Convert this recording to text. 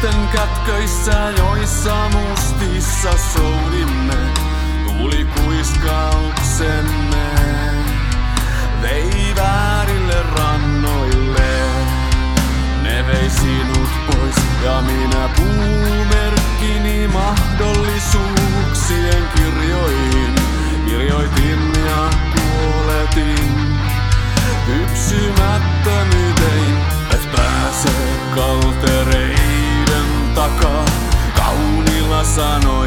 Ihmisten kätköissä, joissa mustissa soudimme, tuli kuiskauksemme. Vei väärille rannoille, ne vei sinut pois ja minä puumerkkini mahdollisuuksien kirjoihin. Kirjoitin ja kuoletin, hypsymättömyys. sun